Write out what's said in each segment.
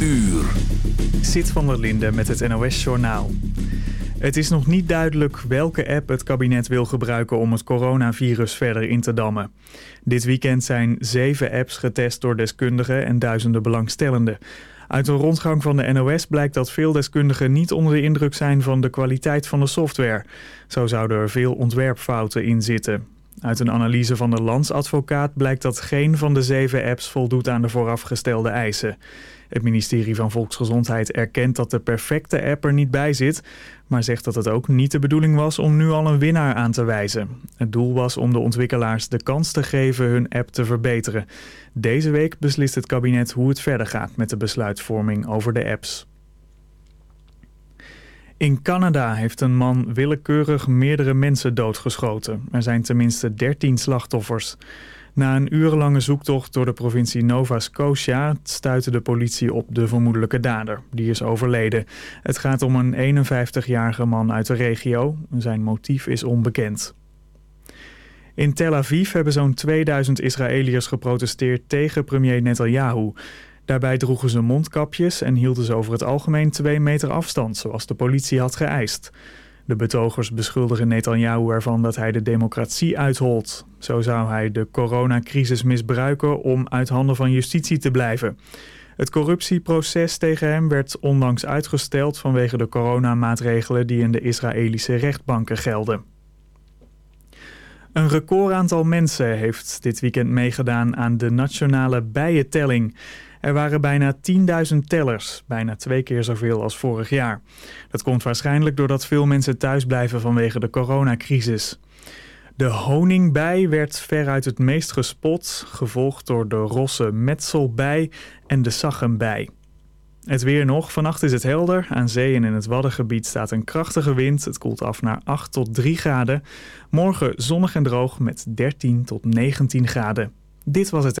uur. Zit van der Linde met het NOS-journaal. Het is nog niet duidelijk welke app het kabinet wil gebruiken om het coronavirus verder in te dammen. Dit weekend zijn zeven apps getest door deskundigen en duizenden belangstellenden. Uit een rondgang van de NOS blijkt dat veel deskundigen niet onder de indruk zijn van de kwaliteit van de software. Zo zouden er veel ontwerpfouten in zitten. Uit een analyse van de landsadvocaat blijkt dat geen van de zeven apps voldoet aan de voorafgestelde eisen. Het ministerie van Volksgezondheid erkent dat de perfecte app er niet bij zit, maar zegt dat het ook niet de bedoeling was om nu al een winnaar aan te wijzen. Het doel was om de ontwikkelaars de kans te geven hun app te verbeteren. Deze week beslist het kabinet hoe het verder gaat met de besluitvorming over de apps. In Canada heeft een man willekeurig meerdere mensen doodgeschoten. Er zijn tenminste 13 slachtoffers. Na een urenlange zoektocht door de provincie Nova Scotia stuitte de politie op de vermoedelijke dader. Die is overleden. Het gaat om een 51-jarige man uit de regio. Zijn motief is onbekend. In Tel Aviv hebben zo'n 2000 Israëliërs geprotesteerd tegen premier Netanyahu. Daarbij droegen ze mondkapjes en hielden ze over het algemeen twee meter afstand, zoals de politie had geëist. De betogers beschuldigen Netanyahu ervan dat hij de democratie uitholt. Zo zou hij de coronacrisis misbruiken om uit handen van justitie te blijven. Het corruptieproces tegen hem werd onlangs uitgesteld vanwege de coronamaatregelen die in de Israëlische rechtbanken gelden. Een recordaantal mensen heeft dit weekend meegedaan aan de nationale bijentelling. Er waren bijna 10.000 tellers, bijna twee keer zoveel als vorig jaar. Dat komt waarschijnlijk doordat veel mensen thuis blijven vanwege de coronacrisis. De honingbij werd veruit het meest gespot, gevolgd door de rosse metselbij en de zaggenbij. Het weer nog. Vannacht is het helder. Aan zee en in het Waddengebied staat een krachtige wind. Het koelt af naar 8 tot 3 graden. Morgen zonnig en droog met 13 tot 19 graden. Dit was het.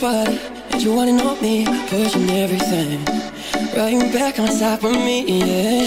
Party. And you wanna know me, pushing everything. Right back on top of me, yeah.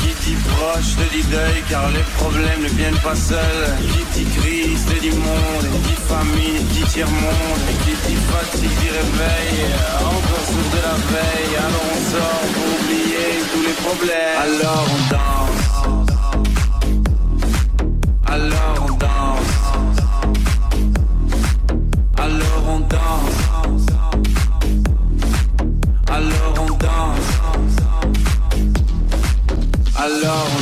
Qui dit proche te dit deuil, car les problèmes ne viennent pas seuls. Qui dit crise te dit monde, qui dit famille, qui dit tiers-monde. Qui dit fatigue dit réveil, encore sourd de la veille. Alors on sort pour oublier tous les problèmes. Alors on danse. Alors on danse. Alors on danse. Alors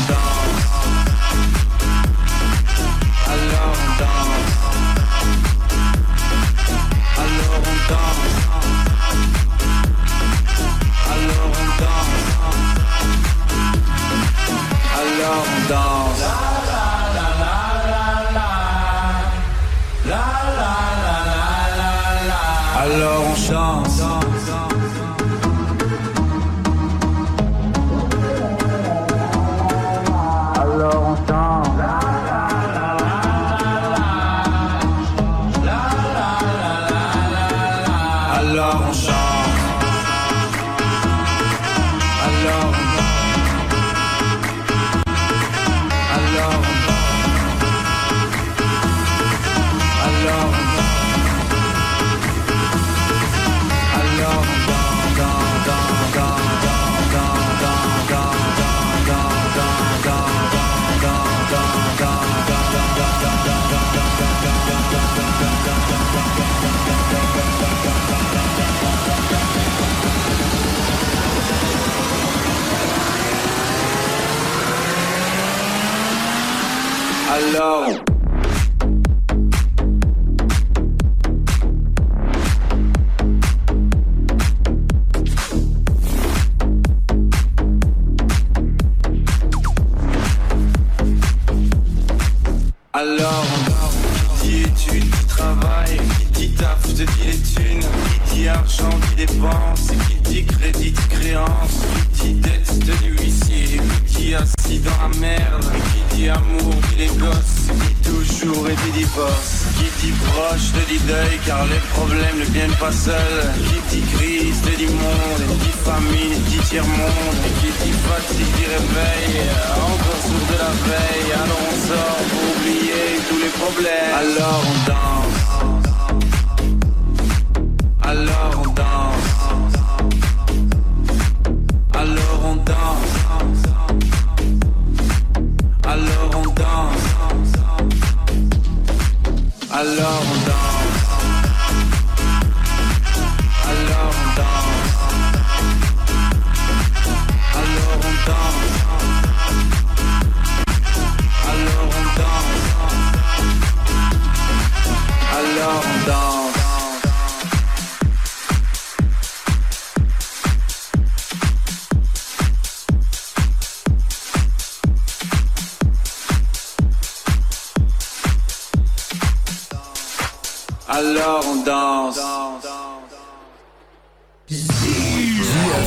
alors on danse.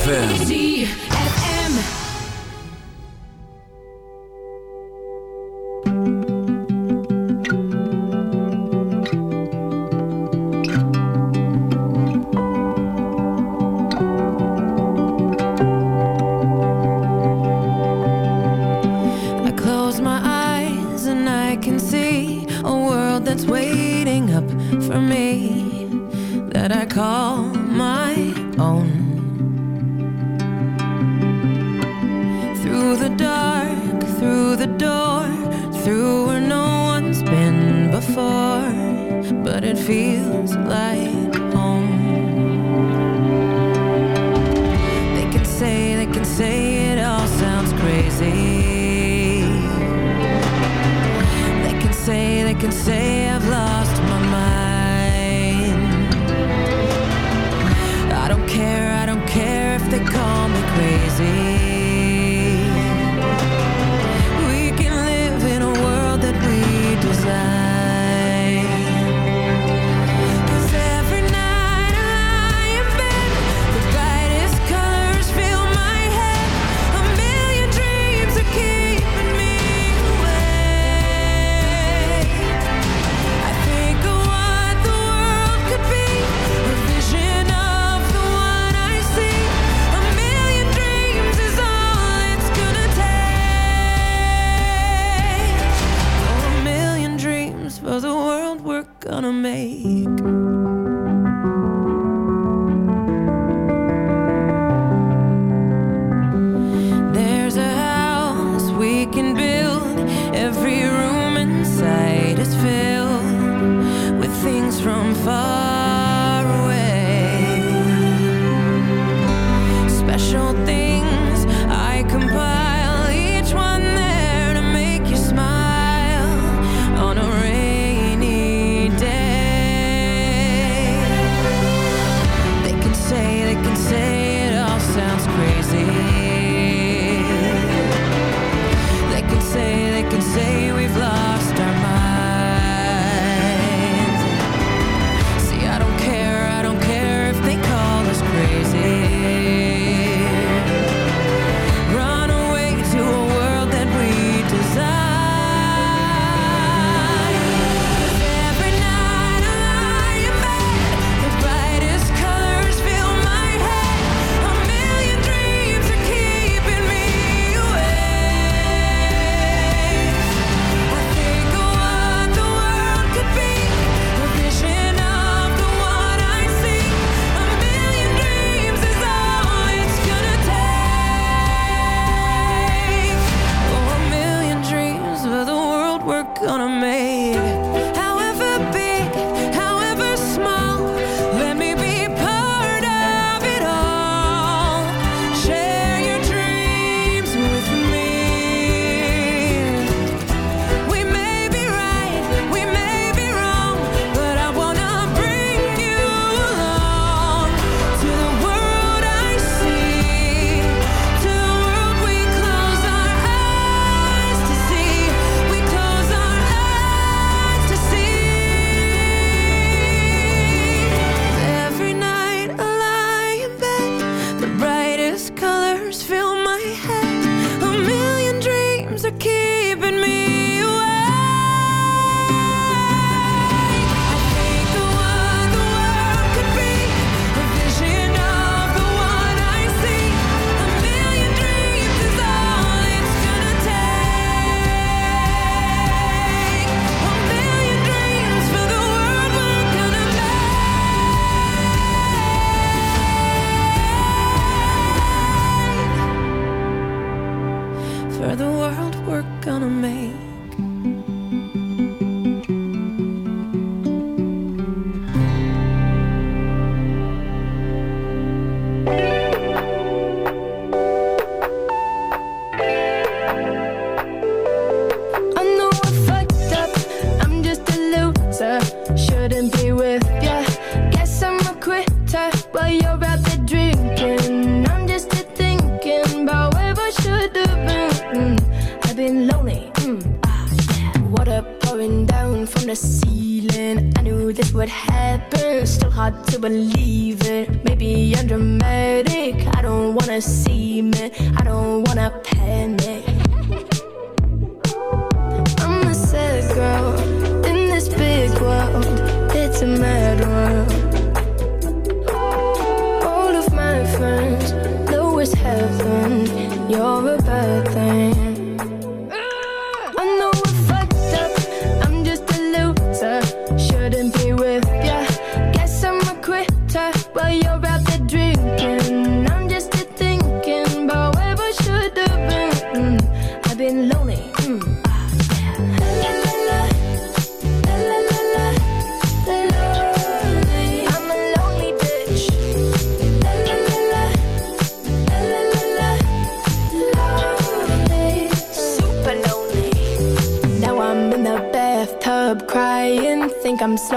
danse.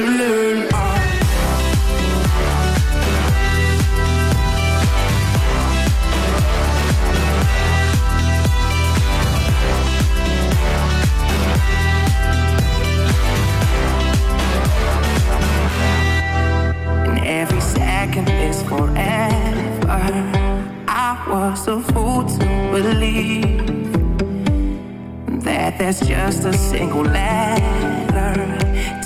Oh. and every second is forever. I was a fool to believe that there's just a single ladder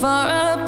far apart.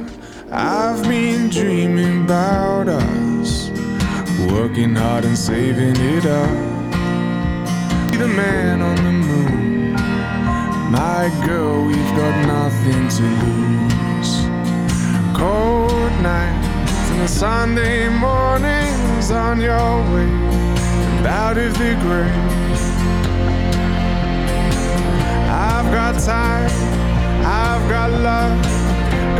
I've been dreaming about us, working hard and saving it up. Be the man on the moon, my girl. We've got nothing to lose. Cold nights and the Sunday mornings on your way out of the grave. I've got time,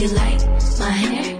You like my hair?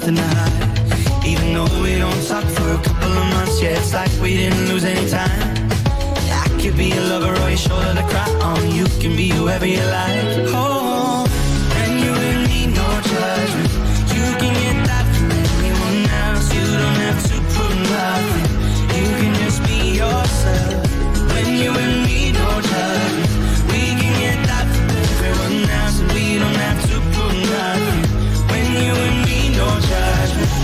Nothing to hide. Even though we don't talk for a couple of months, yeah, it's like we didn't lose any time. I could be a lover or your shoulder to cry on. You can be whoever you like. Oh, and you and me, no judgment. You can get that from anyone else. You don't have to prove nothing. You can just be yourself. When you and me, no judgment. Judgment. We